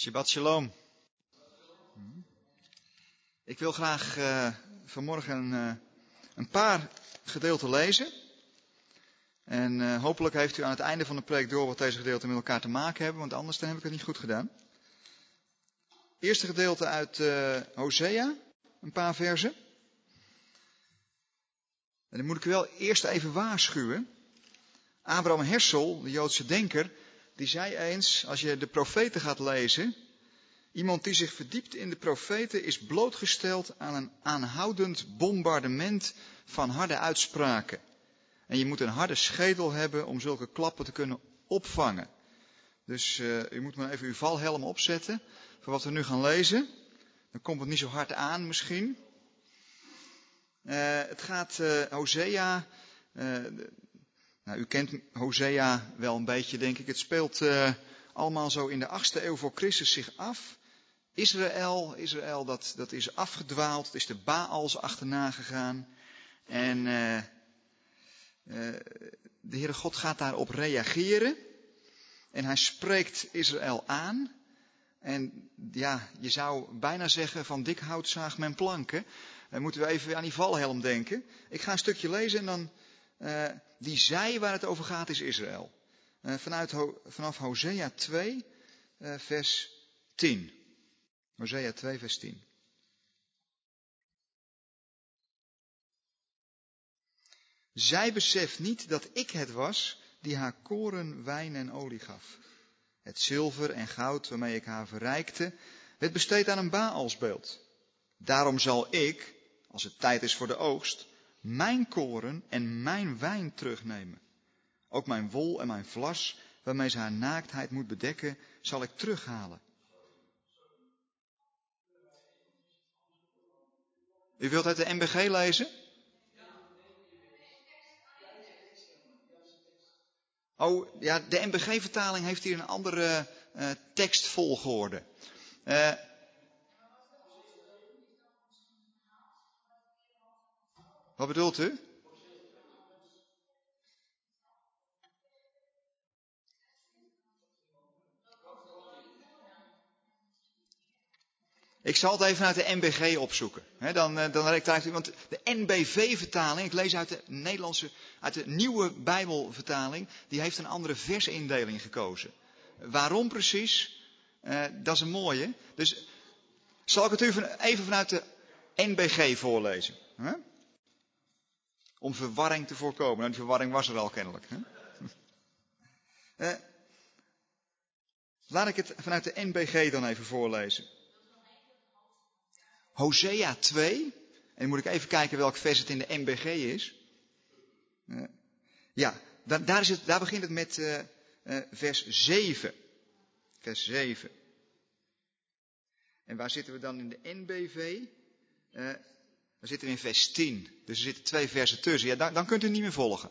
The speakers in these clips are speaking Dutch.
Shabbat shalom. Ik wil graag uh, vanmorgen uh, een paar gedeelten lezen. En uh, hopelijk heeft u aan het einde van de preek door wat deze gedeelten met elkaar te maken hebben, want anders dan heb ik het niet goed gedaan. Eerste gedeelte uit Hosea, een paar versen. En dan moet ik u wel eerst even waarschuwen. Abraham Hersel, de Joodse denker, die zei eens, als je de profeten gaat lezen, iemand die zich verdiept in de profeten is blootgesteld aan een aanhoudend bombardement van harde uitspraken. En je moet een harde schedel hebben om zulke klappen te kunnen opvangen. Dus uh, u moet maar even uw valhelm opzetten voor wat we nu gaan lezen. Dan komt het niet zo hard aan misschien. Uh, het gaat uh, Hosea, nou, u kent Hosea wel een beetje, denk ik. Het speelt uh, allemaal zo in de achtste eeuw voor Christus zich af. Israël, Israël dat, dat is afgedwaald, het is de Baals achterna gegaan. En uh, uh, de Heere God gaat daarop reageren. En hij spreekt Israël aan. En ja, je zou bijna zeggen van dik hout zaag men planken. Dan moeten we even aan die valhelm denken. Ik ga een stukje lezen en dan uh, die zij waar het over gaat is Israël. Uh, vanuit, vanaf Hosea 2, uh, vers 10. Hosea 2, vers 10. Zij beseft niet dat ik het was die haar koren, wijn en olie gaf. Het zilver en goud waarmee ik haar verrijkte, werd besteed aan een Baalsbeeld. Daarom zal ik, als het tijd is voor de oogst, mijn koren en mijn wijn terugnemen. Ook mijn wol en mijn vlas, waarmee ze haar naaktheid moet bedekken, zal ik terughalen. U wilt uit de MBG lezen? Oh, ja, de MBG-vertaling heeft hier een andere uh, tekstvolgorde. Uh, Wat bedoelt u? Ik zal het even uit de NBG opzoeken. Dan, eh, dan ik u, want de NBV-vertaling, ik lees uit de Nederlandse, uit de nieuwe Bijbelvertaling, die heeft een andere versindeling gekozen. Waarom precies? Uh, dat is een mooie. Dus zal ik het u even vanuit de NBG voorlezen. Om verwarring te voorkomen. Nou, die verwarring was er al kennelijk. Hè? Eh, laat ik het vanuit de NBG dan even voorlezen. Hosea 2. En dan moet ik even kijken welk vers het in de NBG is. Uh, ja, daar, is het, daar begint het met uh, uh, vers 7. Vers 7. En waar zitten we dan in de NBV? Dan zitten we in vers 10. Dus er zitten twee versen tussen. Ja, dan, dan kunt u niet meer volgen.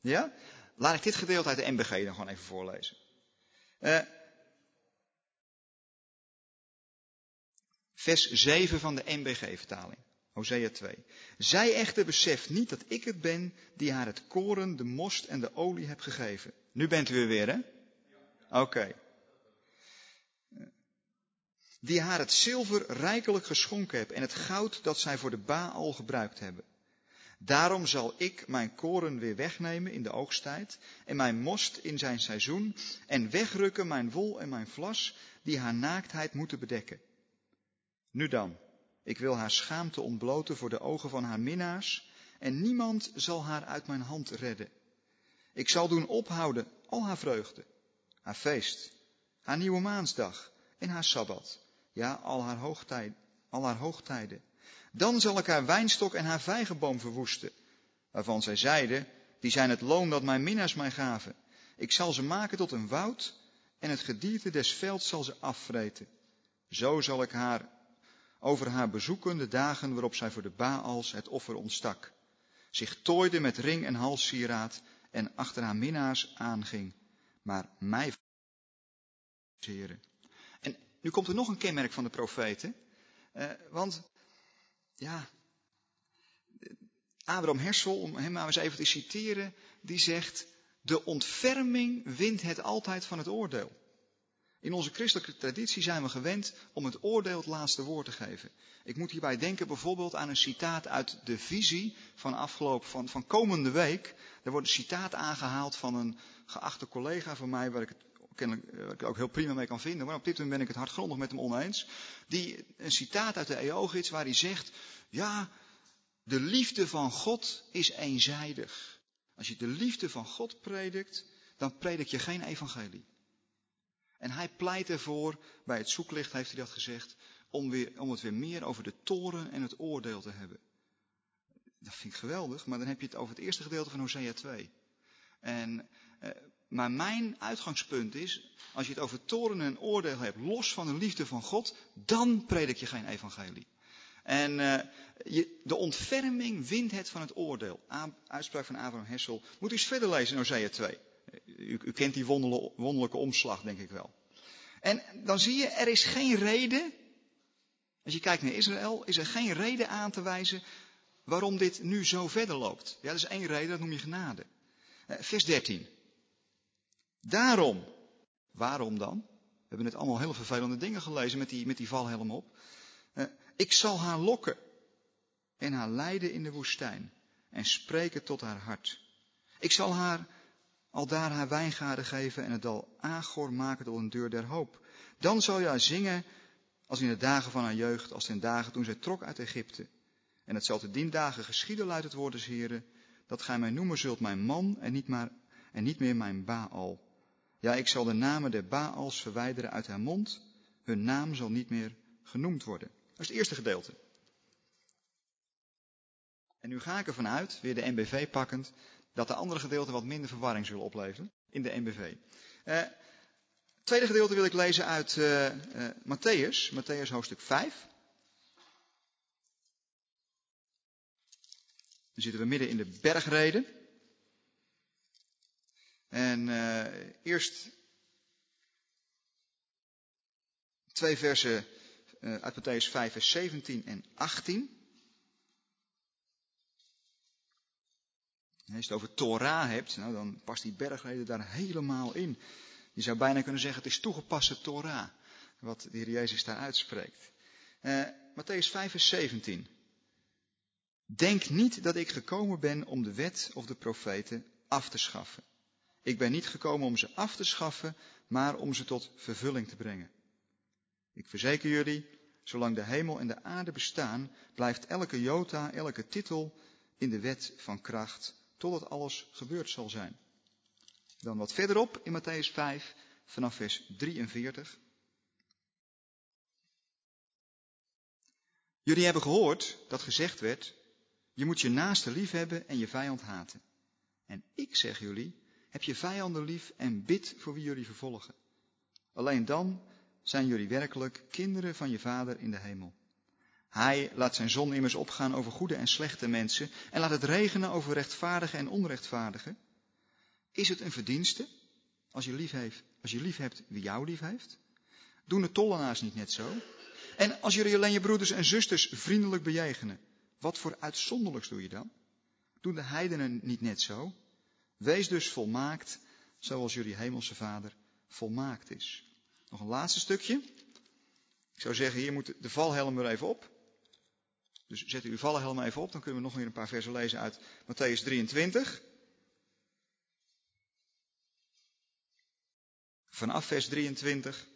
Ja? Laat ik dit gedeelte uit de MBG dan gewoon even voorlezen. Uh, vers 7 van de MBG-vertaling. Hosea 2. Zij echter beseft niet dat ik het ben die haar het koren, de most en de olie heb gegeven. Nu bent u er weer, hè? Oké. Die haar het zilver rijkelijk geschonken hebben en het goud dat zij voor de Baal gebruikt hebben. Daarom zal ik mijn koren weer wegnemen in de oogsttijd en mijn most in zijn seizoen en wegrukken mijn wol en mijn vlas die haar naaktheid moeten bedekken. Nu dan, ik wil haar schaamte ontbloten voor de ogen van haar minnaars en niemand zal haar uit mijn hand redden. Ik zal doen ophouden al haar vreugde, haar feest, haar nieuwe maansdag en haar sabbat ja, al haar, hoogtijden, al haar hoogtijden. Dan zal ik haar wijnstok en haar vijgenboom verwoesten, waarvan zij zeiden, die zijn het loon dat mijn minnaars mij gaven. Ik zal ze maken tot een woud en het gedierte des velds zal ze afvreten. Zo zal ik haar over haar bezoeken de dagen waarop zij voor de Baals het offer ontstak. Zich tooide met ring en halssieraad en achter haar minnaars aanging. Maar mij, nu komt er nog een kenmerk van de profeten. Uh, want, ja, Abraham Hersel, om hem maar eens even te citeren, die zegt, de ontferming wint het altijd van het oordeel. In onze christelijke traditie zijn we gewend om het oordeel het laatste woord te geven. Ik moet hierbij denken bijvoorbeeld aan een citaat uit de visie van afgelopen, van, van komende week. Er wordt een citaat aangehaald van een geachte collega van mij, waar ik het kennelijk, waar ik ook heel prima mee kan vinden, maar op dit moment ben ik het hardgrondig met hem oneens. Die, een citaat uit de Eogits waar hij zegt, ja, de liefde van God is eenzijdig. Als je de liefde van God predikt, dan predik je geen evangelie. En hij pleit ervoor, bij het zoeklicht heeft hij dat gezegd, om, weer, om het weer meer over de toren en het oordeel te hebben. Dat vind ik geweldig, maar dan heb je het over het eerste gedeelte van Hosea 2. En, eh, maar mijn uitgangspunt is, als je het over toren en oordeel hebt, los van de liefde van God, dan predik je geen evangelie. En uh, je, de ontferming wint het van het oordeel. Uitspraak van Abraham Hessel. Moet u eens verder lezen in Hosea 2. U, u kent die wonderlijke omslag, denk ik wel. En dan zie je, er is geen reden, als je kijkt naar Israël, is er geen reden aan te wijzen waarom dit nu zo verder loopt. Ja, dat is één reden, dat noem je genade. Eh, vers 13. Daarom, waarom dan? We hebben net allemaal hele vervelende dingen gelezen met die, met die valhelm op. Eh, ik zal haar lokken en haar leiden in de woestijn en spreken tot haar hart. Ik zal haar al daar haar wijngaarden geven en het dal Agor maken tot een deur der hoop. Dan zal je haar zingen als in de dagen van haar jeugd, als de dagen toen zij trok uit Egypte. En het zal te dien dagen geschieden, luidt het woord des Heren, dat gij mij noemen zult mijn man en niet, maar, en niet meer mijn Baal. Ja, ik zal de namen der Baals verwijderen uit haar mond, hun naam zal niet meer genoemd worden. Dat is het eerste gedeelte. En nu ga ik ervan uit, weer de NBV pakkend, dat de andere gedeelten wat minder verwarring zullen opleveren in de NBV. Uh, het tweede gedeelte wil ik lezen uit uh, uh, Matthäus, Matthäus hoofdstuk 5. Dan zitten we midden in de bergreden. En uh, eerst twee versen uh, uit Matthäus 5, vers 17 en 18. Als je het over Torah hebt, nou, dan past die bergreden daar helemaal in. Je zou bijna kunnen zeggen, het is toegepaste Torah, wat de Heer Jezus daar uitspreekt. Uh, Matthäus 5, vers 17. Denk niet dat ik gekomen ben om de wet of de profeten af te schaffen. Ik ben niet gekomen om ze af te schaffen, maar om ze tot vervulling te brengen. Ik verzeker jullie, zolang de hemel en de aarde bestaan, blijft elke jota, elke titel in de wet van kracht totdat alles gebeurd zal zijn. Dan wat verderop in Matthäus 5, vanaf vers 43. Jullie hebben gehoord dat gezegd werd, je moet je naaste lief hebben en je vijand haten. En ik zeg jullie, heb je vijanden lief en bid voor wie jullie vervolgen. Alleen dan zijn jullie werkelijk kinderen van je Vader in de hemel. Hij laat zijn zon immers opgaan over goede en slechte mensen en laat het regenen over rechtvaardige en onrechtvaardige. Is het een verdienste als je lief, heeft, als je lief hebt wie jou lief heeft? Doen de tollenaars niet net zo? En als jullie alleen je broeders en zusters vriendelijk bejegenen, wat voor uitzonderlijks doe je dan? Doen de heidenen niet net zo? Wees dus volmaakt, zoals jullie hemelse vader volmaakt is. Nog een laatste stukje. Ik zou zeggen, hier moet de valhelm er even op. Dus zet uw vallenhelm even op, dan kunnen we nog weer een paar versen lezen uit Matthäus 23. Vanaf vers 23.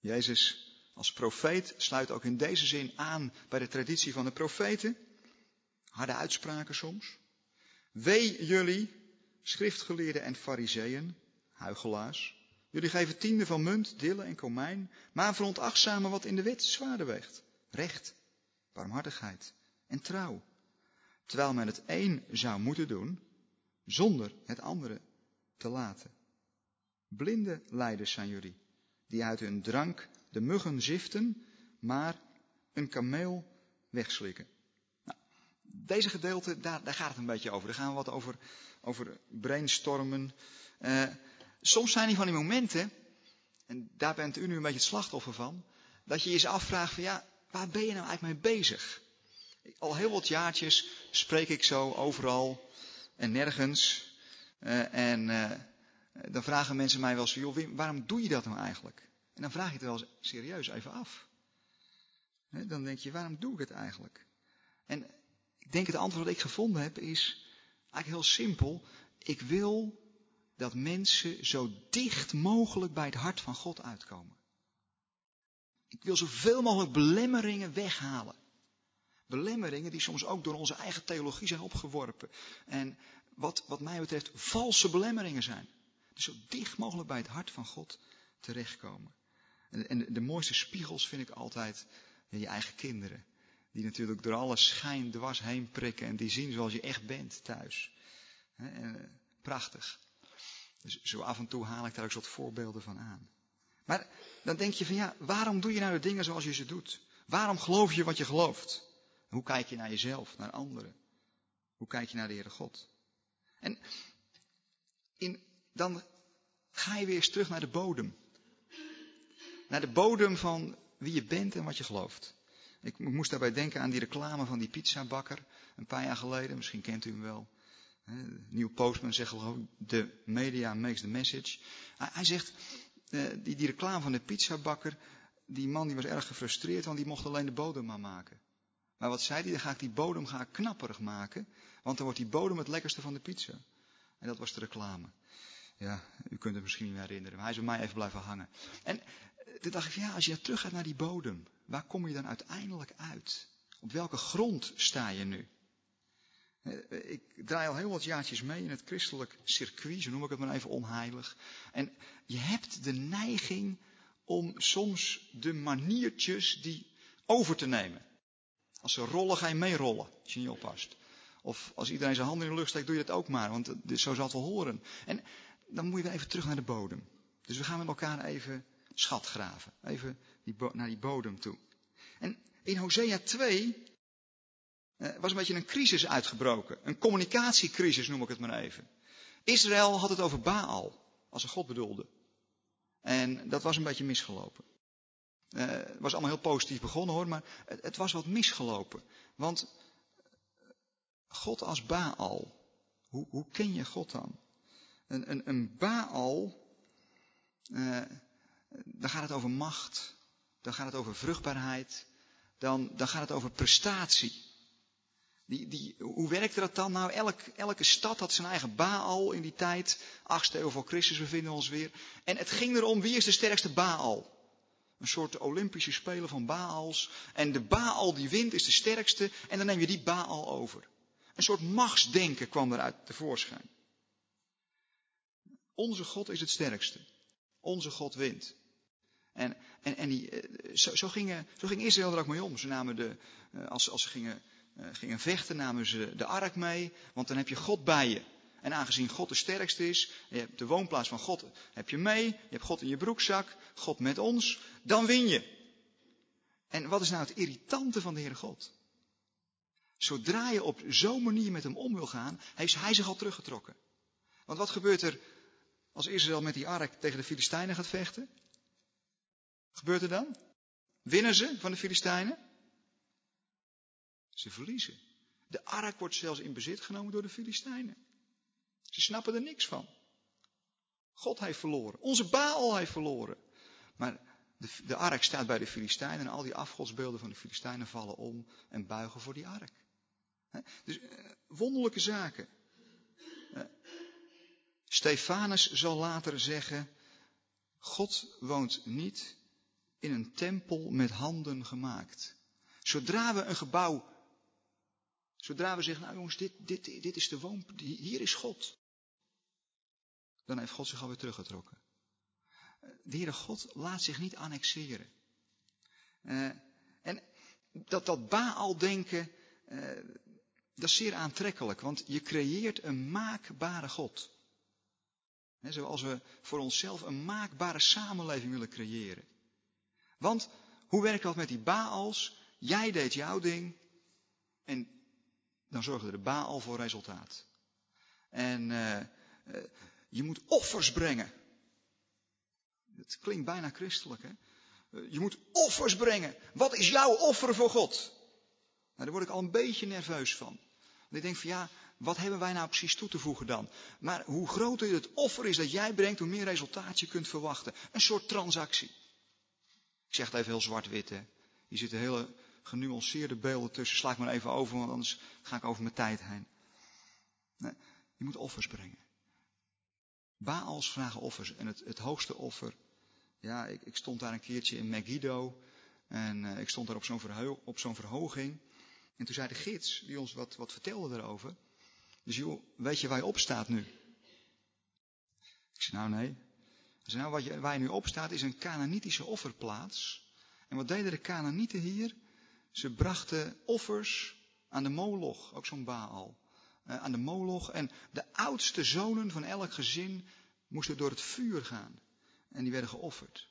Jezus als profeet sluit ook in deze zin aan bij de traditie van de profeten. Harde uitspraken soms. Wee jullie, schriftgeleerden en fariseeën, huigelaars, Jullie geven tiende van munt, dillen en komijn, maar veronachtzamen wat in de wet zwaarder weegt. Recht, barmhartigheid en trouw. Terwijl men het een zou moeten doen, zonder het andere te laten. Blinde leiders zijn jullie, die uit hun drank de muggen ziften, maar een kameel wegslikken. Nou, deze gedeelte, daar, daar, gaat het een beetje over. Daar gaan we wat over, over brainstormen. Uh, soms zijn die van die momenten, en daar bent u nu een beetje het slachtoffer van, dat je je afvraagt van ja, waar ben je nou eigenlijk mee bezig? Al heel wat jaartjes spreek ik zo overal en nergens. Uh, en uh, dan vragen mensen mij wel eens, joh, waarom doe je dat nou eigenlijk? En dan vraag je het wel eens serieus even af. dan denk je, waarom doe ik het eigenlijk? En ik denk het antwoord dat ik gevonden heb is eigenlijk heel simpel. Ik wil dat mensen zo dicht mogelijk bij het hart van God uitkomen. Ik wil zoveel mogelijk belemmeringen weghalen. Belemmeringen die soms ook door onze eigen theologie zijn opgeworpen. En wat, wat mij betreft valse belemmeringen zijn. Dus zo dicht mogelijk bij het hart van God terechtkomen. En, de, mooiste spiegels vind ik altijd je eigen kinderen. Die natuurlijk door alle schijn dwars heen prikken en die zien zoals je echt bent thuis. Eh, prachtig. Dus zo af en toe haal ik daar ook soort voorbeelden van aan. Maar dan denk je van ja, waarom doe je nou de dingen zoals je ze doet? Waarom geloof je wat je gelooft? Hoe kijk je naar jezelf, naar anderen? Hoe kijk je naar de Heere God? En in, dan ga je weer eens terug naar de bodem. Naar de bodem van wie je bent en wat je gelooft. Ik moest daarbij denken aan die reclame van die pizzabakker een paar jaar geleden. Misschien kent u hem wel. Nieuw Postman zegt geloof ik, de media makes the message. Hij zegt, eh, die, die reclame van de pizzabakker, die man die was erg gefrustreerd, want die mocht alleen de bodem maar maken. Maar wat zei hij? Dan ga ik die bodem ga knapperig maken, want dan wordt die bodem het lekkerste van de pizza. En dat was de reclame. Ja, u kunt het misschien niet meer herinneren, maar hij is bij mij even blijven hangen. En toen dacht ik, ja, als je terug gaat naar die bodem, waar kom je dan uiteindelijk uit? Op welke grond sta je nu? Eh, ik draai al heel wat jaartjes mee in het christelijk circuit, zo noem ik het maar even onheilig. En je hebt de neiging om soms de maniertjes die over te nemen. Als ze rollen, ga je meerollen, als je niet oppast. Of als iedereen zijn hand in de lucht steekt, doe je dat ook maar, want zo zal het wel horen. En dan moet je weer even terug naar de bodem. Dus we gaan met elkaar even schat graven. Even naar die bodem toe. En in Hosea 2 eh, was een beetje een crisis uitgebroken. Een communicatiecrisis noem ik het maar even. Israël had het over Baal, als ze God bedoelde. En dat was een beetje misgelopen. Uh, het was allemaal heel positief begonnen hoor, maar het, het was wat misgelopen. Want God als Baal, hoe, hoe ken je God dan? Een, een, een Baal, uh, dan gaat het over macht, dan gaat het over vruchtbaarheid, dan, dan gaat het over prestatie. Die, die, hoe werkte dat dan? Nou, elk, elke stad had zijn eigen Baal in die tijd. Achtste eeuw voor Christus bevinden ons weer. En het ging erom wie is de sterkste Baal. Een soort Olympische spelen van Baals. En de Baal die wint is de sterkste. En dan neem je die Baal over. Een soort machtsdenken kwam eruit tevoorschijn. Onze God is het sterkste. Onze God wint. En, en, en die, eh, zo, zo, ging, zo ging Israël er ook mee om. Ze namen de, eh, als, als ze gingen uh, gingen vechten, namen ze de ark mee, want dan heb je God bij je. En aangezien God de sterkste is, je hebt de woonplaats van God heb je mee, je hebt God in je broekzak, God met ons, dan win je. En wat is nou het irritante van de Heere God? Zodra je op zo'n manier met hem om wil gaan, heeft hij zich al teruggetrokken. Want wat gebeurt er als Israël met die ark tegen de Filistijnen gaat vechten? Wat gebeurt er dan? Winnen ze van de Filistijnen? Ze verliezen. De ark wordt zelfs in bezit genomen door de Filistijnen. Ze snappen er niks van. God heeft verloren. Onze Baal heeft verloren. Maar de, de ark staat bij de Filistijnen en al die afgodsbeelden van de Filistijnen vallen om en buigen voor die ark. Dus eh, wonderlijke zaken. Stefanus zal later zeggen, God woont niet in een tempel met handen gemaakt. Zodra we een gebouw Zodra we zeggen, nou jongens, dit, dit, dit is de woon, hier is God. Dan heeft God zich alweer teruggetrokken. De Heere God laat zich niet annexeren. Uh, en dat, dat Baal-denken, uh, dat is zeer aantrekkelijk, want je creëert een maakbare God. Zoals we voor onszelf een maakbare samenleving willen creëren. Want hoe werkt dat met die Baals? Jij deed jouw ding en dan zorgde de Baal voor resultaat. En uh, uh, je moet offers brengen. Het klinkt bijna christelijk, hè? Uh, je moet offers brengen. Wat is jouw offer voor God? daar word ik al een beetje nerveus van. Want ik denk van ja, wat hebben wij nou precies toe te voegen dan? Maar hoe groter het offer is dat jij brengt, hoe meer resultaat je kunt verwachten. Een soort transactie. Ik zeg het even heel zwart-wit, hè. Hier zitten hele genuanceerde beelden tussen. Sla ik maar even over, want anders ga ik over mijn tijd heen. Je moet offers brengen. Baals vragen offers. En het, het hoogste offer. Ja, ik, ik, stond daar een keertje in Megiddo. En uh, ik stond daar op zo'n, verheug, op zo'n verhoging. En toen zei de gids, die ons wat, wat vertelde daarover. Dus joh, weet je waar je op staat nu? Ik zei, nou nee. Hij zei, nou wat je, waar je nu op staat is een Canaanitische offerplaats. En wat deden de Canaanieten hier? Ze brachten offers aan de Moloch, ook zo'n Baal. Uh, aan de Moloch. En de oudste zonen van elk gezin moesten door het vuur gaan. En die werden geofferd.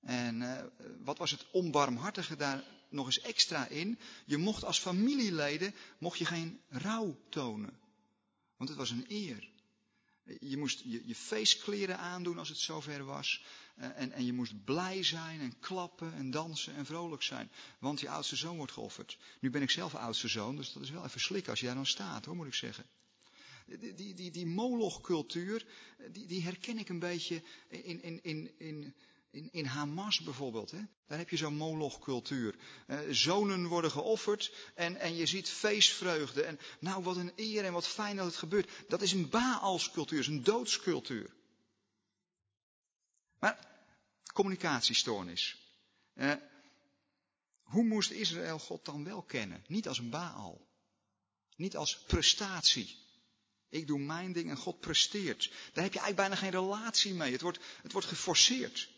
En uh, wat was het onbarmhartige daar nog eens extra in? Je mocht als familieleden mocht je geen rouw tonen. Want het was een eer. Je moest je, je feestkleren aandoen als het zover was. En, en je moest blij zijn en klappen en dansen en vrolijk zijn. Want je oudste zoon wordt geofferd. Nu ben ik zelf oudste zoon, dus dat is wel even slikken als je daar dan staat, hoor, moet ik zeggen. Die, die, die, die molochcultuur, die, die herken ik een beetje in, in, in, in, in, in Hamas bijvoorbeeld. Hè? Daar heb je zo'n molochcultuur. Uh, zonen worden geofferd en, en je ziet feestvreugde. En nou, wat een eer en wat fijn dat het gebeurt. Dat is een Baalscultuur, is een doodscultuur. Maar, communicatiestoornis. Uh, hoe moest Israël God dan wel kennen? Niet als een Baal. Niet als prestatie. Ik doe mijn ding en God presteert. Daar heb je eigenlijk bijna geen relatie mee. Het wordt, het wordt geforceerd.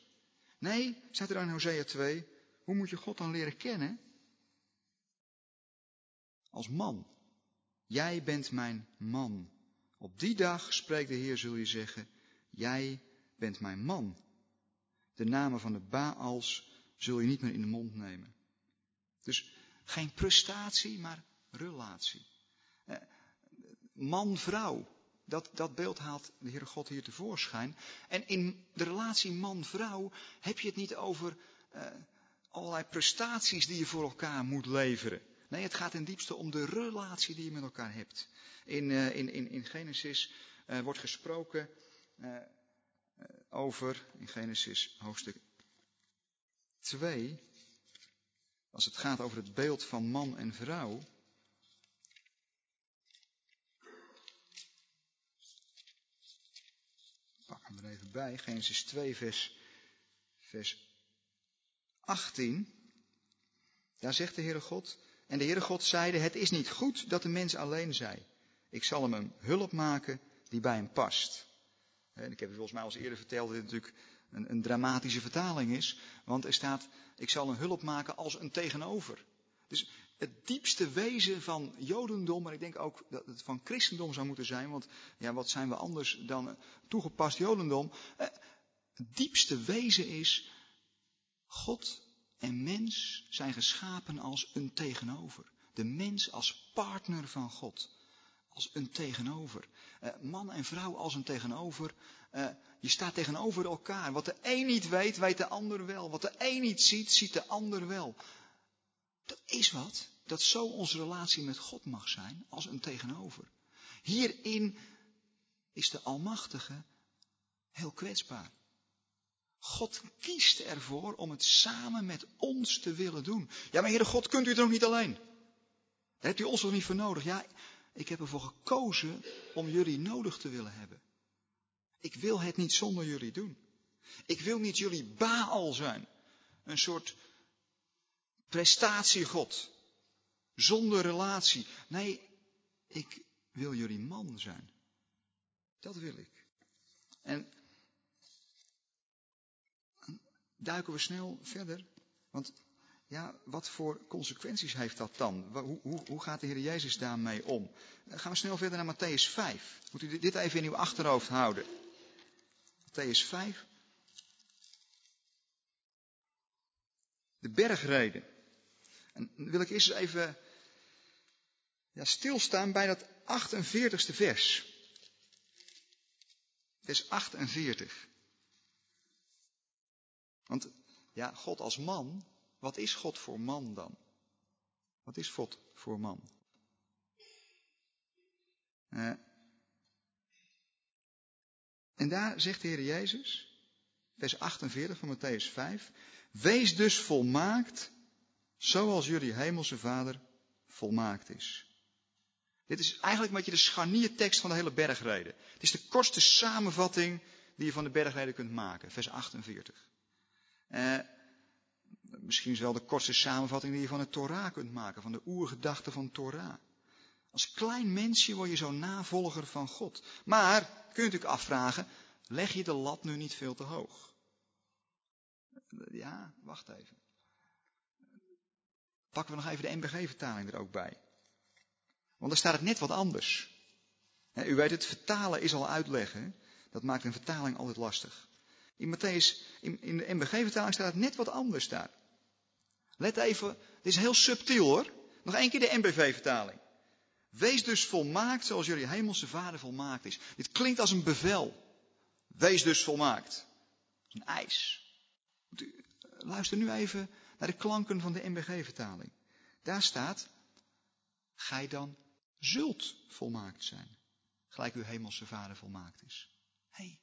Nee, staat er dan in Hosea 2, hoe moet je God dan leren kennen? Als man. Jij bent mijn man. Op die dag, spreekt de Heer, zul je zeggen, jij bent mijn man. De namen van de Baals zul je niet meer in de mond nemen. Dus geen prestatie, maar relatie. Eh, Man-vrouw. Dat, dat beeld haalt de Heere God hier tevoorschijn. En in de relatie man-vrouw heb je het niet over uh, allerlei prestaties die je voor elkaar moet leveren. Nee, het gaat ten diepste om de relatie die je met elkaar hebt. In, uh, in, in, in Genesis uh, wordt gesproken over, in Genesis hoofdstuk 2, als het gaat over het beeld van man en vrouw. Even bij. Genesis 2, vers, vers 18. Daar zegt de Heere God. En de Heere God zeide, het is niet goed dat de mens alleen zij. Ik zal hem een hulp maken die bij hem past. En ik heb u volgens mij al eens eerder verteld dat dit natuurlijk een, een dramatische vertaling is. Want er staat, ik zal een hulp maken als een tegenover. Dus het diepste wezen van Jodendom, maar ik denk ook dat het van christendom zou moeten zijn, want ja, wat zijn we anders dan toegepast Jodendom? Eh, het diepste wezen is, God en mens zijn geschapen als een tegenover. De mens als partner van God. Als een tegenover. Eh, man en vrouw als een tegenover. Eh, je staat tegenover elkaar. Wat de een niet weet, weet de ander wel. Wat de een niet ziet, ziet de ander wel. Dat is wat. Dat zo onze relatie met God mag zijn als een tegenover. Hierin is de Almachtige heel kwetsbaar. God kiest ervoor om het samen met ons te willen doen. Ja, maar Heere God, kunt u het nog niet alleen? Daar hebt u ons nog niet voor nodig. Ja, ik heb ervoor gekozen om jullie nodig te willen hebben. Ik wil het niet zonder jullie doen. Ik wil niet jullie Baal zijn. Een soort prestatiegod. Zonder relatie. Nee, ik wil jullie man zijn. Dat wil ik. En duiken we snel verder. Want ja, wat voor consequenties heeft dat dan? Hoe, hoe, hoe gaat de Heer Jezus daarmee om? Dan gaan we snel verder naar Matthäus 5. Moet u dit even in uw achterhoofd houden. Matthäus 5. De bergreden. En dan wil ik eerst even ja, stilstaan bij dat 48ste vers. Vers 48. Want ja, God als man, wat is God voor man dan? Wat is God voor man? Uh, en daar zegt de Heer Jezus, vers 48 van Matthäus 5, wees dus volmaakt zoals jullie hemelse Vader volmaakt is. Dit is eigenlijk een beetje de scharniertekst van de hele bergreden. Het is de kortste samenvatting die je van de bergreden kunt maken, vers 48. Eh, misschien is wel de kortste samenvatting die je van de Torah kunt maken, van de oergedachte van Torah. Als klein mensje word je zo'n navolger van God. Maar, kun je natuurlijk afvragen, leg je de lat nu niet veel te hoog? Ja, wacht even. Pakken we nog even de MBG-vertaling er ook bij. Want daar staat het net wat anders. U weet het, vertalen is al uitleggen. Dat maakt een vertaling altijd lastig. In Matthäus, in, de MBG-vertaling staat het net wat anders daar. Let even, dit is heel subtiel hoor. Nog één keer de MBV-vertaling. Wees dus volmaakt zoals jullie hemelse vader volmaakt is. Dit klinkt als een bevel. Wees dus volmaakt. Een eis. Luister nu even naar de klanken van de MBG-vertaling. Daar staat, gij dan zult volmaakt zijn. Gelijk uw hemelse vader volmaakt is. Hé, hey,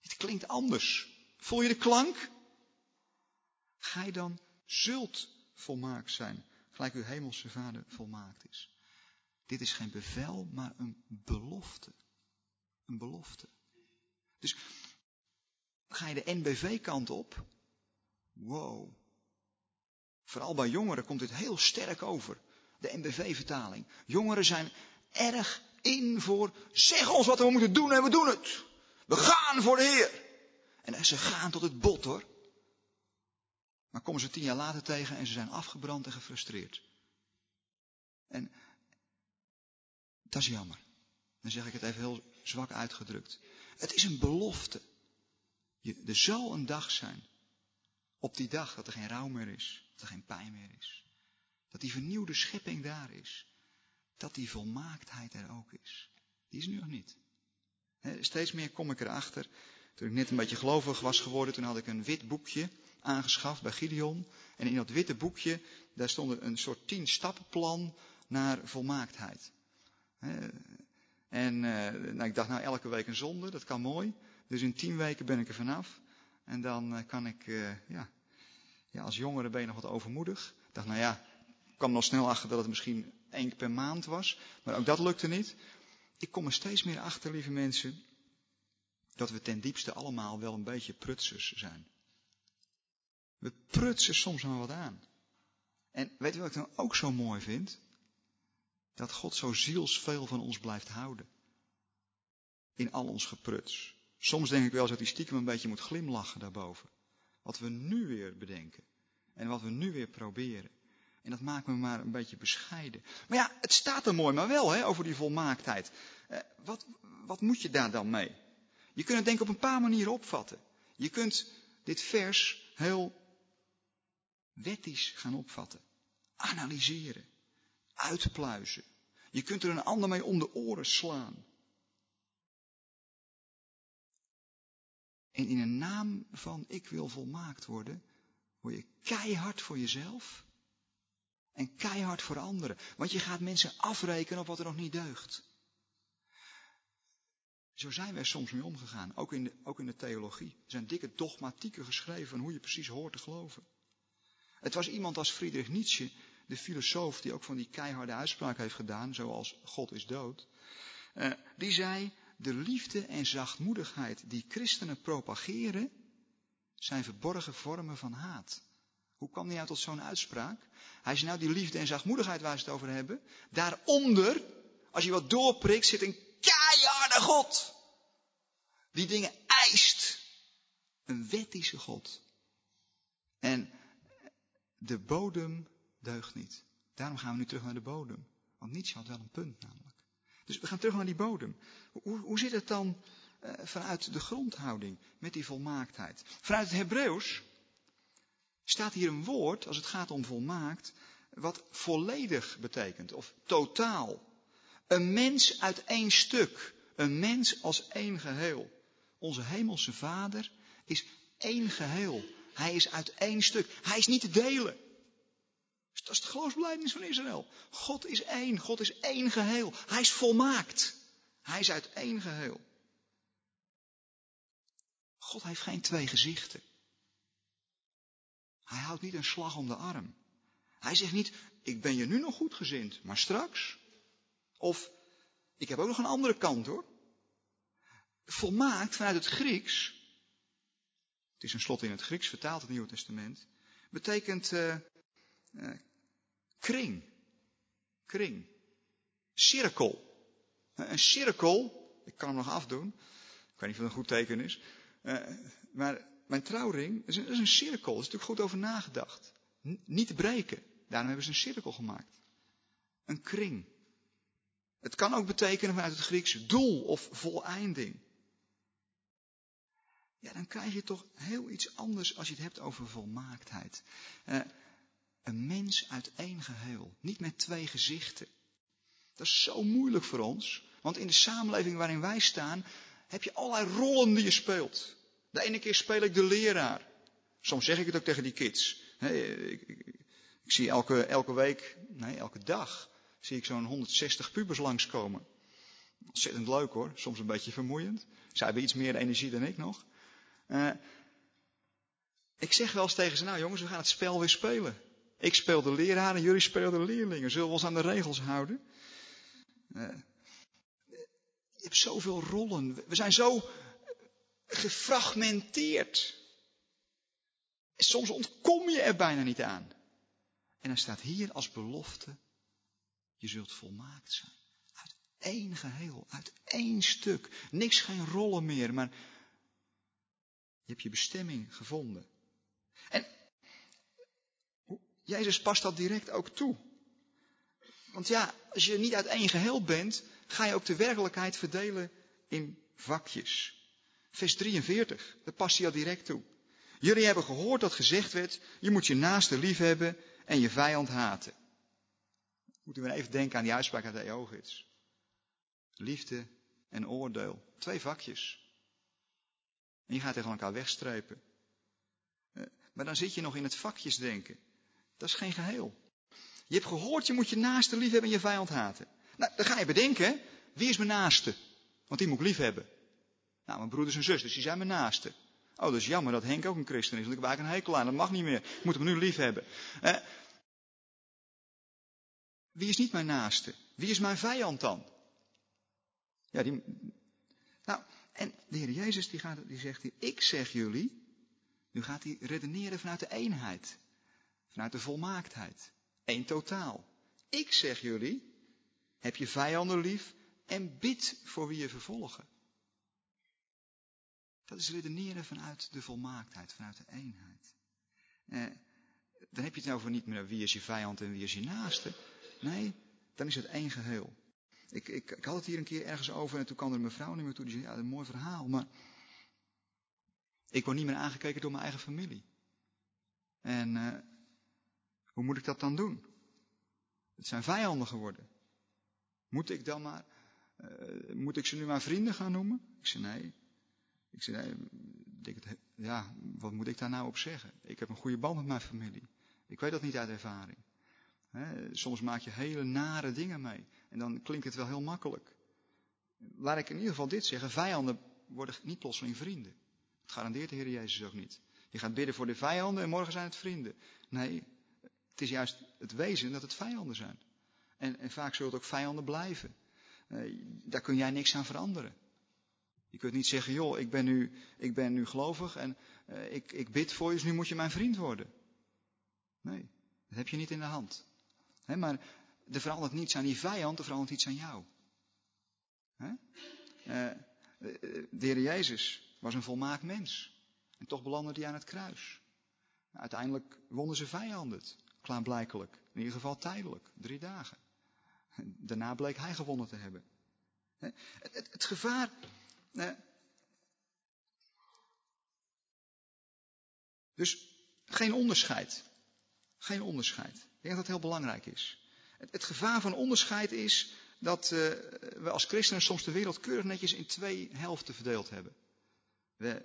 dit klinkt anders. Voel je de klank? Gij dan zult volmaakt zijn. Gelijk uw hemelse vader volmaakt is. Dit is geen bevel, maar een belofte. Een belofte. Dus ga je de NBV-kant op? Wow. Vooral bij jongeren komt dit heel sterk over. De NBV-vertaling. Jongeren zijn erg in voor, zeg ons wat we moeten doen en we doen het. We gaan voor de Heer. En ze gaan tot het bot hoor. Maar komen ze tien jaar later tegen en ze zijn afgebrand en gefrustreerd. En dat is jammer. Dan zeg ik het even heel zwak uitgedrukt. Het is een belofte. Je, er zal een dag zijn. Op die dag dat er geen rouw meer is. Dat er geen pijn meer is. Dat die vernieuwde schepping daar is. Dat die volmaaktheid er ook is. Die is nu nog niet. steeds meer kom ik erachter. Toen ik net een beetje gelovig was geworden, toen had ik een wit boekje aangeschaft bij Gideon. En in dat witte boekje, daar stond een soort tien stappenplan naar volmaaktheid. En uh, nou, ik dacht, nou elke week een zonde, dat kan mooi. Dus in tien weken ben ik er vanaf. En dan uh, kan ik, uh, ja, ja, als jongere ben je nog wat overmoedig. Ik dacht, nou ja, ik kwam nog snel achter dat het misschien één keer per maand was. Maar ook dat lukte niet. Ik kom er steeds meer achter, lieve mensen, dat we ten diepste allemaal wel een beetje prutsers zijn. We prutsen soms maar wat aan. En weet u wat ik dan ook zo mooi vind? Dat God zo zielsveel van ons blijft houden. In al ons gepruts. Soms denk ik wel eens dat hij stiekem een beetje moet glimlachen daarboven. Wat we nu weer bedenken. En wat we nu weer proberen. En dat maakt me maar een beetje bescheiden. Maar ja, het staat er mooi maar wel hè, over die volmaaktheid. Eh, wat, wat moet je daar dan mee? Je kunt het denk ik op een paar manieren opvatten. Je kunt dit vers heel wettisch gaan opvatten. Analyseren uitpluizen. Je kunt er een ander mee om de oren slaan. En in een naam van ik wil volmaakt worden, word je keihard voor jezelf en keihard voor anderen. Want je gaat mensen afrekenen op wat er nog niet deugt. Zo zijn wij soms mee omgegaan, ook in, de, ook in de theologie. Er zijn dikke dogmatieken geschreven van hoe je precies hoort te geloven. Het was iemand als Friedrich Nietzsche de filosoof die ook van die keiharde uitspraak heeft gedaan, zoals God is dood, uh, die zei, de liefde en zachtmoedigheid die christenen propageren, zijn verborgen vormen van haat. Hoe kwam hij nou tot zo'n uitspraak? Hij zei nou, die liefde en zachtmoedigheid waar ze het over hebben, daaronder, als je wat doorprikt, zit een keiharde God. Die dingen eist. Een wettische God. En de bodem deugt niet. Daarom gaan we nu terug naar de bodem. Want Nietzsche had wel een punt namelijk. Dus we gaan terug naar die bodem. Hoe, hoe zit het dan uh, vanuit de grondhouding met die volmaaktheid? Vanuit het Hebreeuws staat hier een woord, als het gaat om volmaakt, wat volledig betekent, of totaal. Een mens uit één stuk. Een mens als één geheel. Onze hemelse vader is één geheel. Hij is uit één stuk. Hij is niet te delen. Dat is de geloofsbelijdenis van Israël. God is één, God is één geheel. Hij is volmaakt. Hij is uit één geheel. God heeft geen twee gezichten. Hij houdt niet een slag om de arm. Hij zegt niet, ik ben je nu nog goed gezind, maar straks. Of, ik heb ook nog een andere kant hoor. Volmaakt vanuit het Grieks. Het is een slot in het Grieks vertaald, het Nieuwe Testament. Betekent uh, uh, kring. Kring. Cirkel. Een cirkel, ik kan hem nog afdoen. Ik weet niet of het een goed teken is. Uh, maar mijn trouwring is een, is een cirkel. Er is natuurlijk goed over nagedacht. Niet te breken. Daarom hebben ze een cirkel gemaakt. Een kring. Het kan ook betekenen vanuit het Grieks doel of voleinding. Ja, dan krijg je toch heel iets anders als je het hebt over volmaaktheid. Uh, een mens uit één geheel, niet met twee gezichten. Dat is zo moeilijk voor ons, want in de samenleving waarin wij staan, heb je allerlei rollen die je speelt. De ene keer speel ik de leraar. Soms zeg ik het ook tegen die kids. ik, ik, zie elke, elke week, nee, elke dag, zie ik zo'n 160 pubers langskomen. Ontzettend leuk hoor, soms een beetje vermoeiend. Zij hebben iets meer energie dan ik nog. Uh, ik zeg wel eens tegen ze, nou jongens, we gaan het spel weer spelen. Ik speel de leraar en jullie spelen de leerlingen. Zullen we ons aan de regels houden? Uh, je hebt zoveel rollen. We zijn zo gefragmenteerd. Soms ontkom je er bijna niet aan. En dan staat hier als belofte, je zult volmaakt zijn. Uit één geheel, uit één stuk. Niks, geen rollen meer, maar je hebt je bestemming gevonden. Jezus past dat direct ook toe. Want ja, als je niet uit één geheel bent, ga je ook de werkelijkheid verdelen in vakjes. Vers 43, daar past hij al direct toe. Jullie hebben gehoord dat gezegd werd, je moet je naaste lief hebben en je vijand haten. Moeten we even denken aan die uitspraak uit de Eogits. Liefde en oordeel. Twee vakjes. En je gaat tegen elkaar wegstrepen. Eh, maar dan zit je nog in het vakjesdenken. Dat is geen geheel. Je hebt gehoord, je moet je naaste lief hebben en je vijand haten. Nou, dan ga je bedenken, wie is mijn naaste? Want die moet ik lief hebben. Nou, mijn broeders en zusters, die zijn mijn naaste. Oh, dat is jammer dat Henk ook een christen is, want ik heb eigenlijk een hekel aan, dat mag niet meer. Ik moet hem nu lief hebben. Wie is niet mijn naaste? Wie is mijn vijand dan? Ja, die, nou, en de Heer Jezus die, gaat, die zegt ik zeg jullie, nu gaat hij redeneren vanuit de eenheid. Vanuit de volmaaktheid. Eén totaal. Ik zeg jullie, heb je vijanden lief en bid voor wie je vervolgen. Dat is redeneren vanuit de volmaaktheid, vanuit de eenheid. Eh, dan heb je het over niet meer wie is je vijand en wie is je naaste. Nee, dan is het één geheel. Ik, ik, ik had het hier een keer ergens over en toen kwam er een mevrouw naar me toe die zei, ja, een mooi verhaal, maar ik word niet meer aangekeken door mijn eigen familie. En uh, hoe moet ik dat dan doen? Het zijn vijanden geworden. Moet ik dan maar, uh, moet ik ze nu maar vrienden gaan noemen? Ik zei nee. Ik zei nee, ja, wat moet ik daar nou op zeggen? Ik heb een goede band met mijn familie. Ik weet dat niet uit ervaring. Soms maak je hele nare dingen mee. En dan klinkt het wel heel makkelijk. Laat ik in ieder geval dit zeggen. Vijanden worden niet plotseling vrienden. Dat garandeert de Heer Jezus ook niet. Je gaat bidden voor de vijanden en morgen zijn het vrienden. Nee, het is juist het wezen dat het vijanden zijn. En, en vaak zullen het ook vijanden blijven. Uh, daar kun jij niks aan veranderen. Je kunt niet zeggen, joh, ik ben nu, ik ben nu gelovig en uh, ik, ik bid voor je, dus nu moet je mijn vriend worden. Nee, dat heb je niet in de hand. Maar er verandert niets aan die vijand, er verandert iets aan jou. He? Uh, de Heer Jezus was een volmaakt mens. En toch belandde hij aan het kruis. Uiteindelijk wonnen ze vijanden. Klaarblijkelijk. In ieder geval tijdelijk. Drie dagen. Daarna bleek hij gewonnen te hebben. Het, het, het gevaar. Dus geen onderscheid. Geen onderscheid. Ik denk dat dat heel belangrijk is. Het, het gevaar van onderscheid is dat uh, we als christenen soms de wereld keurig netjes in twee helften verdeeld hebben.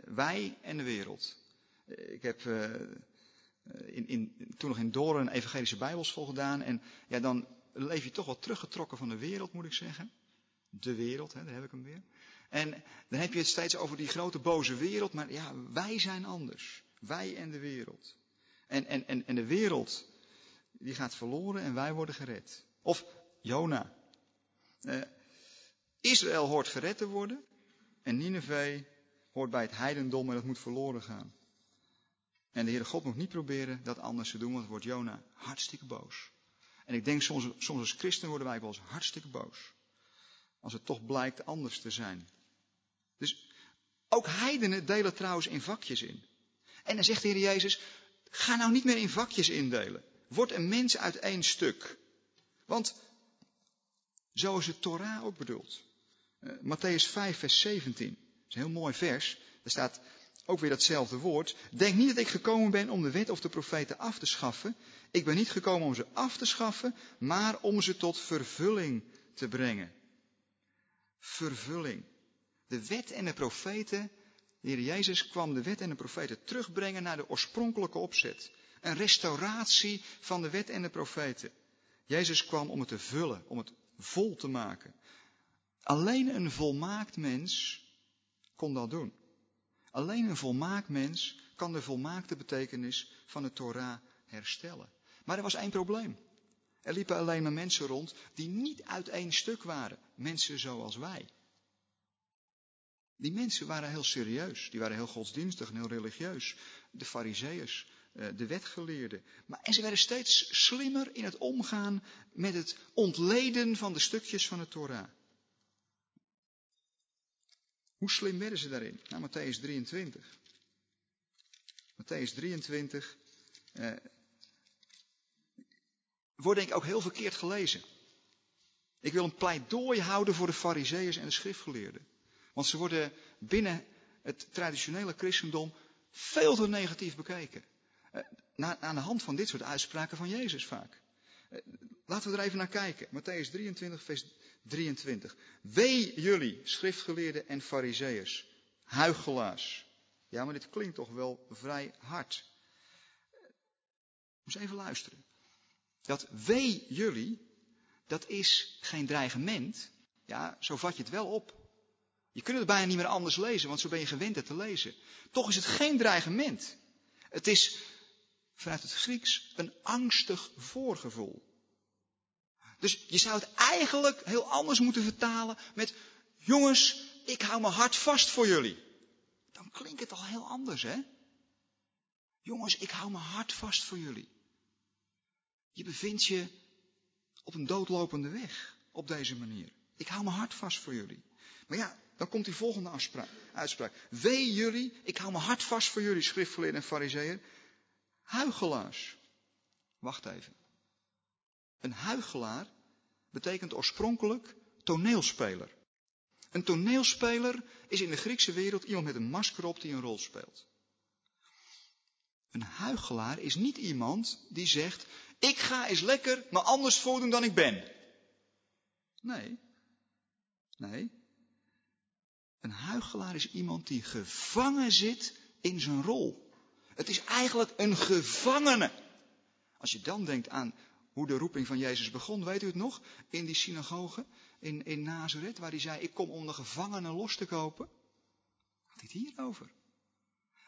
wij en de wereld. Ik heb eh, in, in, toen nog in Doren evangelische bijbelschool gedaan. En ja, dan leef je toch wat teruggetrokken van de wereld, moet ik zeggen. De wereld, hè, daar heb ik hem weer. En dan heb je het steeds over die grote boze wereld. Maar ja, wij zijn anders. Wij en de wereld. En, en, en, en de wereld, die gaat verloren en wij worden gered. Of Jona. Eh, Israël hoort gered te worden. En Nineveh hoort bij het heidendom en dat moet verloren gaan. En de Heere God moet niet proberen dat anders te doen, want wordt Jona hartstikke boos. En ik denk soms, soms als christen worden wij wel eens hartstikke boos. Als het toch blijkt anders te zijn. Dus ook heidenen delen trouwens in vakjes in. En dan zegt de Heer Jezus, ga nou niet meer in vakjes indelen. Word een mens uit één stuk. Want zo is de Torah ook bedoeld. Uh, Matthäus 5, vers 17. Dat is een heel mooi vers. Er staat ook weer datzelfde woord. Denk niet dat ik gekomen ben om de wet of de profeten af te schaffen. Ik ben niet gekomen om ze af te schaffen, maar om ze tot vervulling te brengen. Vervulling. De wet en de profeten, de Heer Jezus kwam de wet en de profeten terugbrengen naar de oorspronkelijke opzet. Een restauratie van de wet en de profeten. Jezus kwam om het te vullen, om het vol te maken. Alleen een volmaakt mens kon dat doen. Alleen een volmaakt mens kan de volmaakte betekenis van de Torah herstellen. Maar er was één probleem. Er liepen alleen maar mensen rond die niet uit één stuk waren. Mensen zoals wij. Die mensen waren heel serieus. Die waren heel godsdienstig en heel religieus. De fariseeërs, eh, de wetgeleerden. Maar, en ze werden steeds slimmer in het omgaan met het ontleden van de stukjes van de Torah. Hoe slim werden ze daarin? Nou, Matthäus 23. Matthäus 23 eh, wordt denk ik ook heel verkeerd gelezen. Ik wil een pleidooi houden voor de fariseeërs en de schriftgeleerden. Want ze worden binnen het traditionele christendom veel te negatief bekeken. Eh, na, aan de hand van dit soort uitspraken van Jezus vaak. Eh, laten we er even naar kijken. Matthäus 23, vers 23. Wee jullie, schriftgeleerden en fariseeërs, huigelaars. Ja, maar dit klinkt toch wel vrij hard. Moet even luisteren. Dat wee jullie, dat is geen dreigement. Ja, zo vat je het wel op. Je kunt het bijna niet meer anders lezen, want zo ben je gewend het te lezen. Toch is het geen dreigement. Het is vanuit het Grieks een angstig voorgevoel. Dus je zou het eigenlijk heel anders moeten vertalen met, jongens, ik hou mijn hart vast voor jullie. Dan klinkt het al heel anders, hè? Jongens, ik hou mijn hart vast voor jullie. Je bevindt je op een doodlopende weg op deze manier. Ik hou mijn hart vast voor jullie. Maar ja, dan komt die volgende uitspraak. Wee jullie, ik hou mijn hart vast voor jullie, schriftgeleerden en fariseeën. Huigelaars. Wacht even. Een huigelaar betekent oorspronkelijk toneelspeler. Een toneelspeler is in de Griekse wereld iemand met een masker op die een rol speelt. Een huigelaar is niet iemand die zegt, ik ga eens lekker me anders voordoen dan ik ben. Nee. Nee. Een huigelaar is iemand die gevangen zit in zijn rol. Het is eigenlijk een gevangene. Als je dan denkt aan hoe de roeping van Jezus begon, weet u het nog? In die synagoge in, in Nazareth, waar hij zei, ik kom om de gevangenen los te kopen. Had hij het hier over?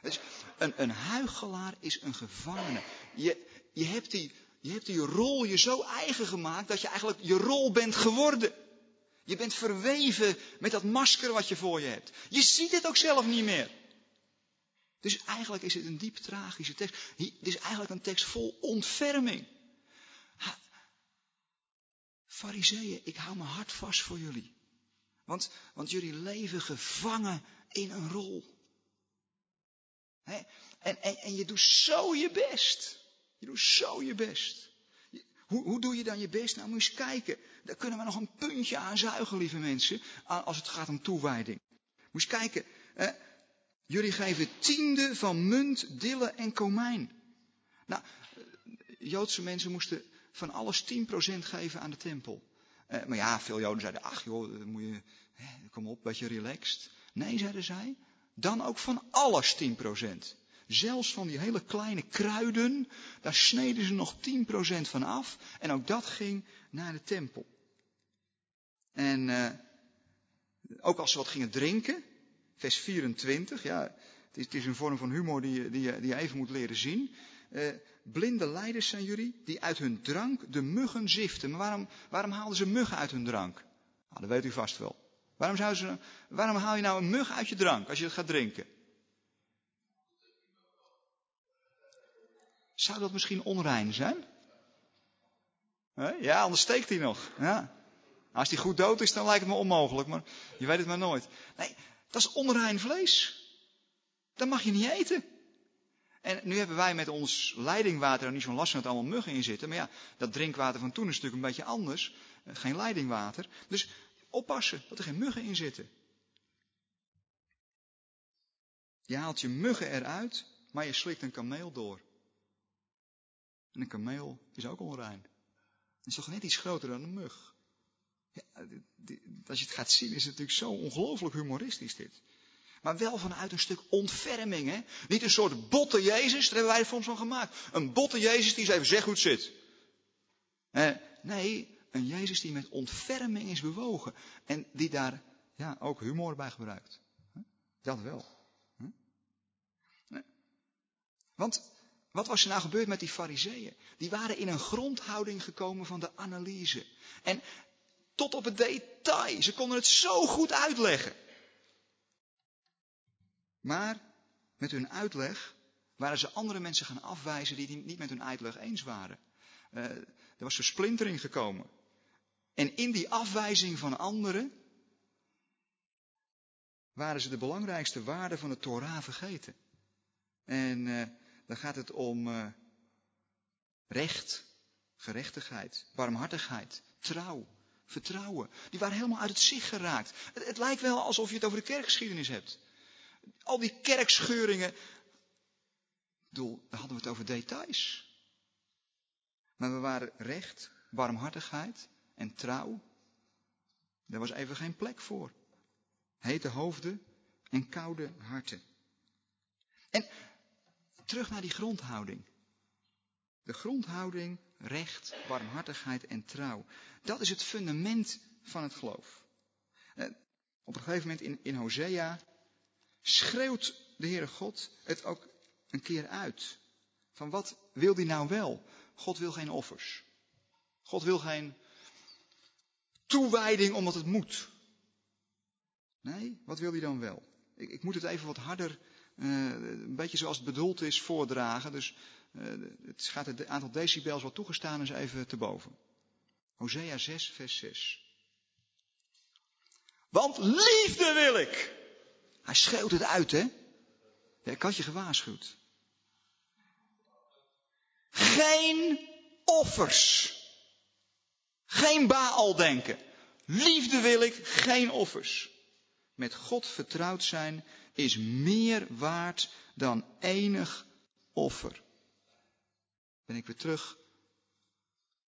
Dus een, een huigelaar is een gevangene. Je, je, hebt die, je hebt die rol je zo eigen gemaakt dat je eigenlijk je rol bent geworden. Je bent verweven met dat masker wat je voor je hebt. Je ziet het ook zelf niet meer. Dus eigenlijk is het een diep tragische tekst. Het is eigenlijk een tekst vol ontferming. Fariseeën, ik hou mijn hart vast voor jullie. Want, want jullie leven gevangen in een rol. En, en, en je doet zo je best. Je doet zo je best. Hoe, hoe doe je dan je best? Nou, moet je eens kijken. Daar kunnen we nog een puntje aan zuigen, lieve mensen, als het gaat om toewijding. Moet je eens kijken. jullie geven tiende van munt, dille en komijn. Nou, Joodse mensen moesten van alles 10% geven aan de tempel. Uh, maar ja, veel Joden zeiden, ach joh, moet je, hè, kom op, beetje relaxed. Nee, zeiden zij, dan ook van alles 10%. Zelfs van die hele kleine kruiden, daar sneden ze nog 10% van af. En ook dat ging naar de tempel. En uh, ook als ze wat gingen drinken, vers 24, ja, het is, het is een vorm van humor die, die, die je even moet leren zien. Uh, blinde leiders zijn jullie die uit hun drank de muggen ziften. Maar waarom, waarom haalden ze muggen uit hun drank? Nou, dat weet u vast wel. Waarom, ze, waarom haal je nou een mug uit je drank als je het gaat drinken? Zou dat misschien onrein zijn? Ja, anders steekt hij nog. Ja. Als hij goed dood is, dan lijkt het me onmogelijk, maar je weet het maar nooit. Nee, dat is onrein vlees. Dat mag je niet eten. En nu hebben wij met ons leidingwater er niet zo'n last van dat allemaal muggen in zitten. Maar ja, dat drinkwater van toen is natuurlijk een beetje anders. Eh, geen leidingwater. Dus oppassen dat er geen muggen in zitten. Je haalt je muggen eruit, maar je slikt een kameel door. En een kameel is ook onrein. Het is toch net iets groter dan een mug. Ja, als je het gaat zien, is het natuurlijk zo ongelooflijk humoristisch dit. Maar wel vanuit een stuk ontferming. Hè? Niet een soort botte Jezus, daar hebben wij soms van gemaakt. Een botte Jezus die eens even zegt hoe het zit. nee, een Jezus die met ontferming is bewogen. En die daar ja, ook humor bij gebruikt. Dat wel. Want wat was er nou gebeurd met die fariseeën? Die waren in een grondhouding gekomen van de analyse. En tot op het detail. Ze konden het zo goed uitleggen. Maar met hun uitleg waren ze andere mensen gaan afwijzen die het niet met hun uitleg eens waren. Uh, er was versplintering gekomen. En in die afwijzing van anderen waren ze de belangrijkste waarden van de Torah vergeten. En uh, dan gaat het om uh, recht, gerechtigheid, barmhartigheid, trouw, vertrouwen. Die waren helemaal uit het zicht geraakt. Het lijkt wel alsof je het over de kerkgeschiedenis hebt. Al die kerkscheuringen. Ik bedoel, daar hadden we het over details. Maar we waren recht, barmhartigheid en trouw. Daar was even geen plek voor. Hete hoofden en koude harten. En terug naar die grondhouding. De grondhouding, recht, barmhartigheid en trouw. Dat is het fundament van het geloof. Eh, op een gegeven moment in, in Hosea schreeuwt de Heere God het ook een keer uit. Van wat wil hij nou wel? God wil geen offers. God wil geen toewijding omdat het moet. Nee, wat wil hij dan wel? Ik, ik moet het even wat harder, uh, een beetje zoals het bedoeld is, voordragen. Dus uh, het gaat het aantal decibels wat toegestaan is even te boven. Hosea 6, vers 6. Want liefde wil ik. Hij schreeuwt het uit, hè? Ik had je gewaarschuwd. Geen offers. Geen Baal denken. Liefde wil ik, geen offers. Met God vertrouwd zijn is meer waard dan enig offer. Ben ik weer terug.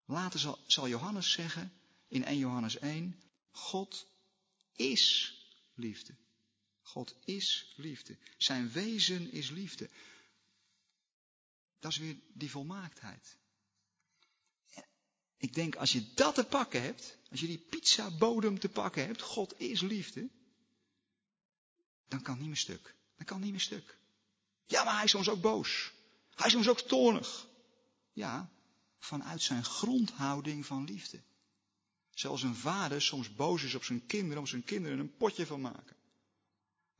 Later zal Johannes zeggen in 1 Johannes 1, God is liefde. God is liefde. Zijn wezen is liefde. Dat is weer die volmaaktheid. Ik denk als je dat te pakken hebt, als je die pizza bodem te pakken hebt, God is liefde, dan kan niet meer stuk. Dan kan niet meer stuk. Ja, maar hij is soms ook boos. Hij is soms ook toornig. Ja, vanuit zijn grondhouding van liefde. Zoals een vader soms boos is op zijn kinderen om zijn kinderen een potje van maken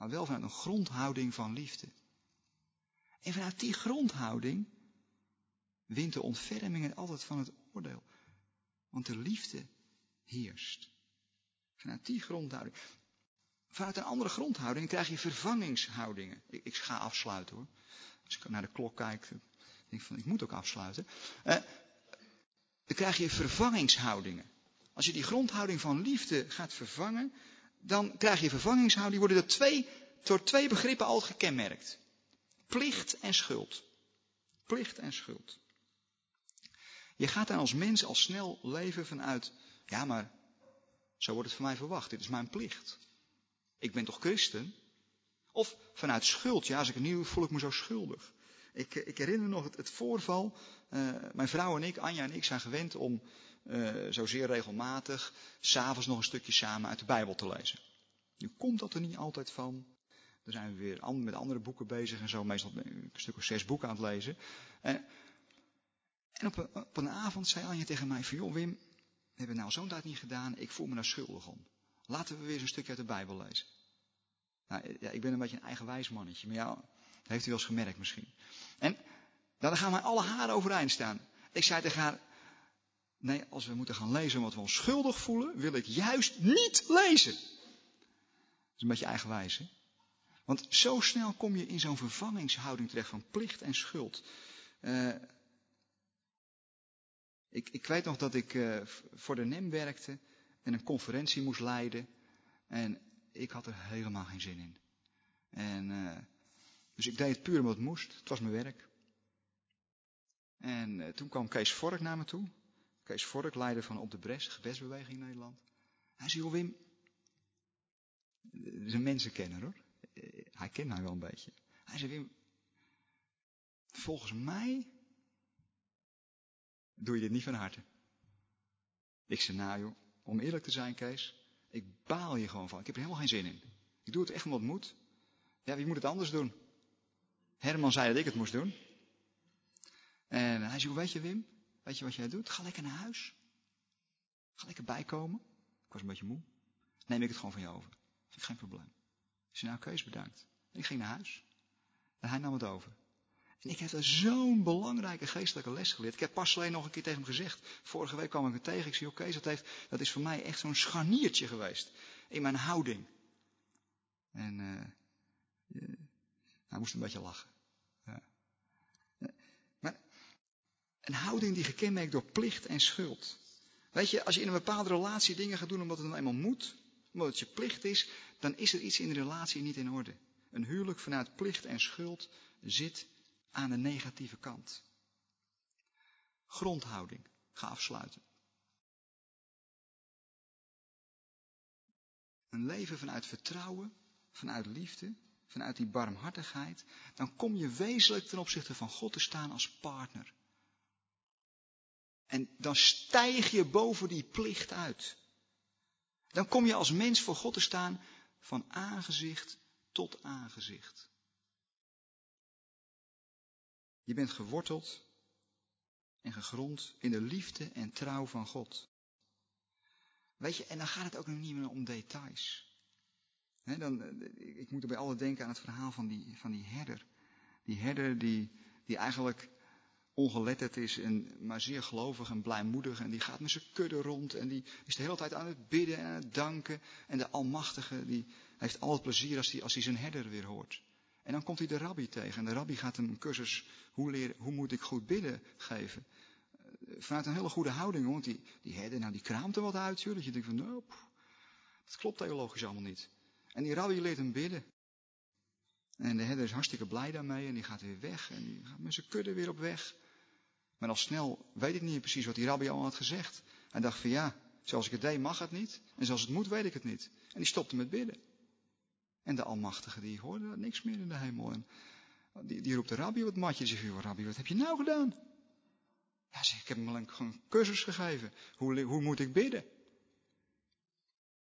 maar wel vanuit een grondhouding van liefde. En vanuit die grondhouding wint de ontferming het altijd van het oordeel. Want de liefde heerst. Vanuit die grondhouding. Vanuit een andere grondhouding krijg je vervangingshoudingen. Ik, ik ga afsluiten hoor. Als ik naar de klok kijk, denk ik van ik moet ook afsluiten. Eh, dan krijg je vervangingshoudingen. Als je die grondhouding van liefde gaat vervangen, dan krijg je vervangingshouding. Die worden er twee, door twee begrippen al gekenmerkt. Plicht en schuld. Plicht en schuld. Je gaat dan als mens al snel leven vanuit, ja maar, zo wordt het van mij verwacht, dit is mijn plicht. Ik ben toch christen? Of vanuit schuld. Ja, als ik het doe, voel ik me zo schuldig. Ik, ik herinner nog het, voorval. Uh, mijn vrouw en ik, Anja en ik, zijn gewend om zo zeer regelmatig s'avonds nog een stukje samen uit de Bijbel te lezen. Nu komt dat er niet altijd van. Dan zijn we weer met andere boeken bezig en zo. Meestal een stuk of zes boeken aan het lezen. En, en op, een, op een avond zei Anja tegen mij van, joh Wim, we hebben nou zo'n tijd niet gedaan. Ik voel me daar schuldig om. Laten we weer een stukje uit de Bijbel lezen. Nou, ja, ik ben een beetje een eigenwijs mannetje. Maar ja, heeft u wel eens gemerkt misschien. En nou, dan gaan wij alle haren overeind staan. Ik zei tegen haar, nee, als we moeten gaan lezen omdat we ons schuldig voelen, wil ik juist niet lezen. Dat is een beetje eigenwijs, hè? Want zo snel kom je in zo'n vervangingshouding terecht van plicht en schuld. Uh, ik, ik, weet nog dat ik uh, voor de NEM werkte en een conferentie moest leiden. En ik had er helemaal geen zin in. En, uh, dus ik deed het puur omdat het moest. Het was mijn werk. En toen kwam Kees Vork naar me toe. Kees Vork, leider van Op de Bres, gebedsbeweging in Nederland. Hij zei, joh Wim, dat is een mensenkenner hoor. Hij kent mij wel een beetje. Hij zei, Wim, volgens mij doe je dit niet van harte. Ik zei, nou joh, om eerlijk te zijn Kees, ik baal hier gewoon van. Ik heb er helemaal geen zin in. Ik doe het echt omdat het moet. Ja, wie moet het anders doen? Herman zei dat ik het moest doen. En hij zei, weet je Wim, weet je wat jij doet? Ga lekker naar huis. Ga lekker bijkomen. Ik was een beetje moe. Neem ik het gewoon van je over. Vind ik geen probleem. Ik zei, nou Kees, bedankt. En ik ging naar huis. En hij nam het over. En ik heb daar zo'n belangrijke geestelijke les geleerd. Ik heb pas alleen nog een keer tegen hem gezegd. Vorige week kwam ik hem tegen. Ik zei, oké, dat, heeft, dat is voor mij echt zo'n scharniertje geweest. In mijn houding. En uh, hij moest een beetje lachen. Ja. Maar een houding die gekenmerkt door plicht en schuld. Weet je, als je in een bepaalde relatie dingen gaat doen omdat het nou eenmaal moet, omdat het je plicht is, dan is er iets in de relatie niet in orde. Een huwelijk vanuit plicht en schuld zit aan de negatieve kant. Grondhouding. Ga afsluiten. Een leven vanuit vertrouwen, vanuit liefde, vanuit die barmhartigheid, dan kom je wezenlijk ten opzichte van God te staan als partner. En dan stijg je boven die plicht uit. Dan kom je als mens voor God te staan van aangezicht tot aangezicht. Je bent geworteld en gegrond in de liefde en trouw van God. Weet je, en dan gaat het ook nog niet meer om details. dan, ik moet er bij alle denken aan het verhaal van die, van die herder. Die herder die, die eigenlijk ongeletterd is, en, maar zeer gelovig en blijmoedig. En die gaat met zijn kudde rond en die is de hele tijd aan het bidden en aan het danken. En de Almachtige die heeft al het plezier als hij, als zijn herder weer hoort. En dan komt hij de rabbi tegen. En de rabbi gaat hem een cursus hoe, leren, hoe moet ik goed bidden geven. Eh, vanuit een hele goede houding, want die, die herder, nou, die kraamt er wat uit, je denkt van, nou, dat klopt theologisch allemaal niet. En die rabbi leert hem bidden. En de herder is hartstikke blij daarmee en die gaat weer weg en die gaat met zijn kudde weer op weg. Maar al snel weet ik niet precies wat die rabbi al had gezegd. Hij dacht van ja, zoals ik het deed mag het niet. En zoals het moet weet ik het niet. En die stopte met bidden. En de Almachtige die hoorde niks meer in de hemel. En die, die roept de rabbi wat matje. Zegt, rabbi, wat heb je nou gedaan? Ja, zeg, ik heb hem alleen een cursus gegeven. Hoe, hoe moet ik bidden?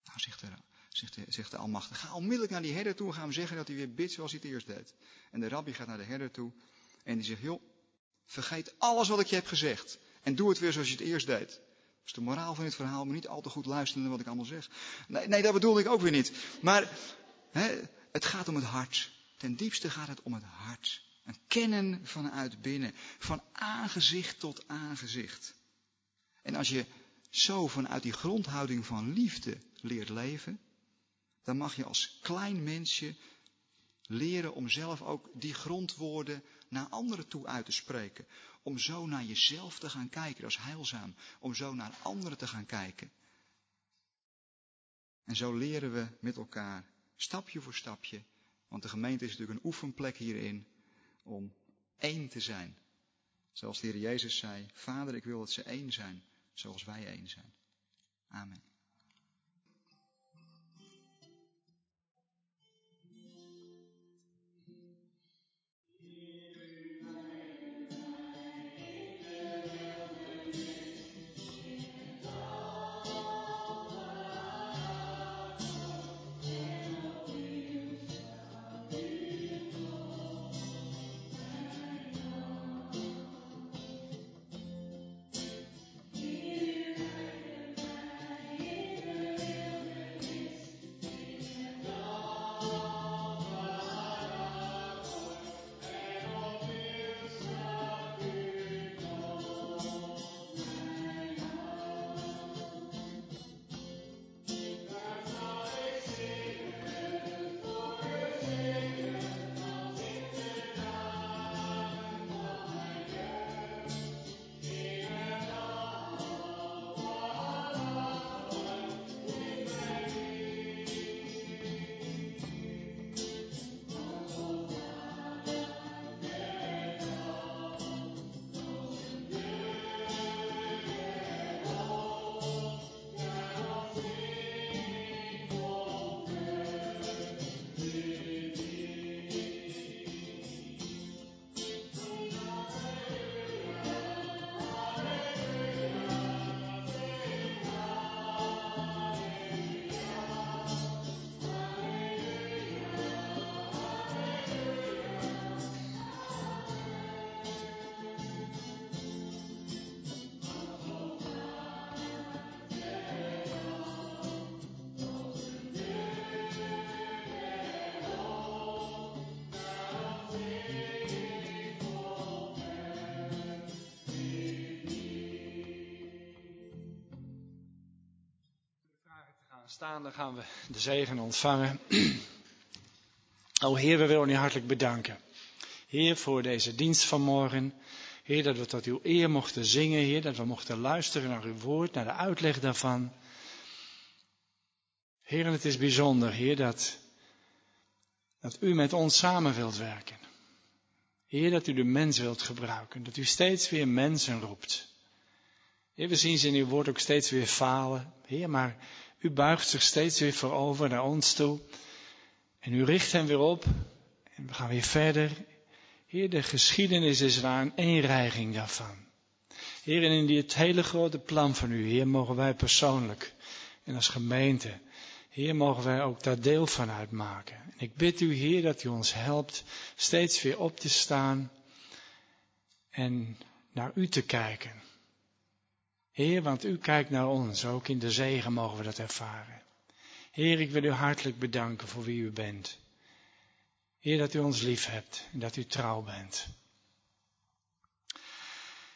Nou, zegt de, zegt, de, zegt Almachtige, ga onmiddellijk naar die herder toe en ga hem zeggen dat hij weer bidt zoals hij het eerst deed. En de rabbi gaat naar de herder toe en die zegt, joh, vergeet alles wat ik je heb gezegd. En doe het weer zoals je het eerst deed. Dat is de moraal van dit verhaal, maar niet al te goed luisteren naar wat ik allemaal zeg. Nee, nee dat bedoelde ik ook weer niet. Maar He, het gaat om het hart. Ten diepste gaat het om het hart. Een kennen vanuit binnen. Van aangezicht tot aangezicht. En als je zo vanuit die grondhouding van liefde leert leven, dan mag je als klein mensje leren om zelf ook die grondwoorden naar anderen toe uit te spreken. Om zo naar jezelf te gaan kijken, dat is heilzaam. Om zo naar anderen te gaan kijken. En zo leren we met elkaar Stapje voor stapje. Want de gemeente is natuurlijk een oefenplek hierin om één te zijn. Zoals de Heer Jezus zei, Vader, ik wil dat ze één zijn, zoals wij één zijn. Amen. Aanstaande gaan we de zegen ontvangen. O Heer, we willen u hartelijk bedanken. Heer, voor deze dienst van morgen. Heer, dat we tot uw eer mochten zingen. Heer, dat we mochten luisteren naar uw woord, naar de uitleg daarvan. Heer, en het is bijzonder, Heer, dat, dat u met ons samen wilt werken. Heer, dat u de mens wilt gebruiken. Dat u steeds weer mensen roept. Heer, we zien ze in uw woord ook steeds weer falen. Heer, maar u buigt zich steeds weer voorover naar ons toe. En u richt hem weer op. En we gaan weer verder. Heer, de geschiedenis is daar een eenreiging daarvan. Heer, en in dit hele grote plan van u, Heer, mogen wij persoonlijk en als gemeente, Heer, mogen wij ook daar deel van uitmaken. En ik bid u, Heer, dat u ons helpt steeds weer op te staan en naar u te kijken. Heer, want u kijkt naar ons, ook in de zegen mogen we dat ervaren. Heer, ik wil u hartelijk bedanken voor wie u bent. Heer, dat u ons lief hebt en dat u trouw bent.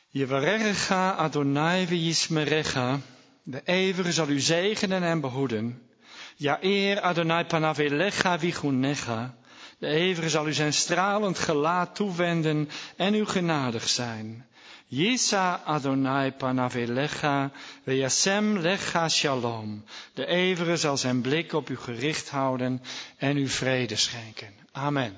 Jevarecha Adonai v'yismerecha, de eeuwige zal u zegenen en behoeden. Ja eer Adonai panavelecha vichunecha, de eeuwige zal u zijn stralend gelaat toewenden en u genadig zijn. Yisa Adonai panavelecha, veyasem lecha shalom. De eeuwige zal zijn blik op u gericht houden en u vrede schenken. Amen.